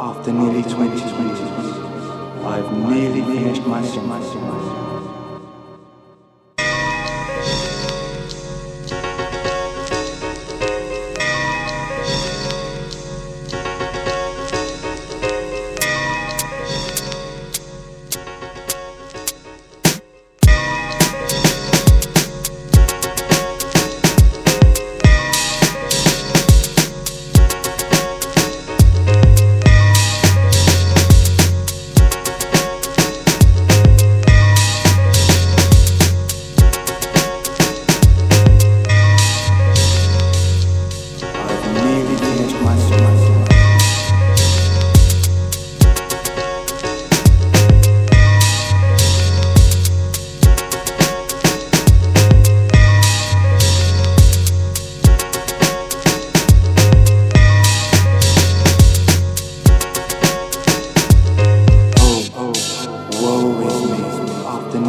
After nearly 20 years, I've nearly finished my sentence.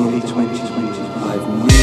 2020, 2020, 2020. I've